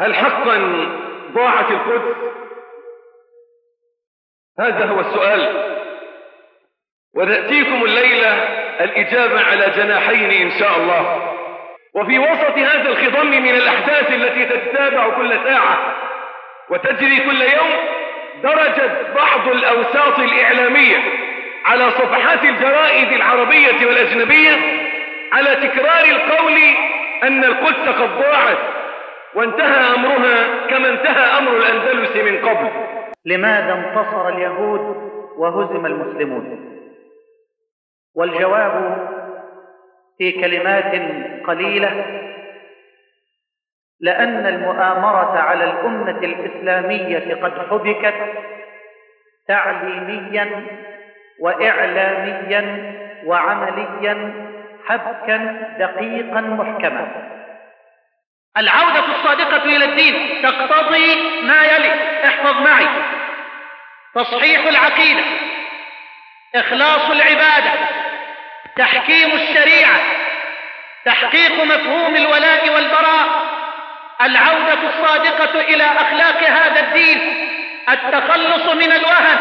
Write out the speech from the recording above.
هل حقا ضاعت القدس؟ هذا هو السؤال. وتأتيكم الليلة الإجابة على جناحين إن شاء الله. وفي وسط هذا الخضم من الأحداث التي تتتابع كل ساعة وتجري كل يوم درجت بعض الأوساط الإعلامية على صفحات الجرائد العربية والأجنبية على تكرار القول أن القدس قد ضاعت. وانتهى أمرها كما انتهى أمر الأندلس من قبل. لماذا انتصر اليهود وهزم المسلمون؟ والجواب في كلمات قليلة لأن المؤامرة على الأمة الإسلامية قد حبكت تعليميا وإعلاميا وعمليا حبكا دقيقا محكما. العودة الصادقة إلى الدين. تقتضي ما يلي. احفظ معي. تصحيح العقيدة. إخلاص العبادة. تحكيم الشريعة. تحقيق مفهوم الولاء والبراء. العودة الصادقة إلى أخلاق هذا الدين. التخلص من الوهن.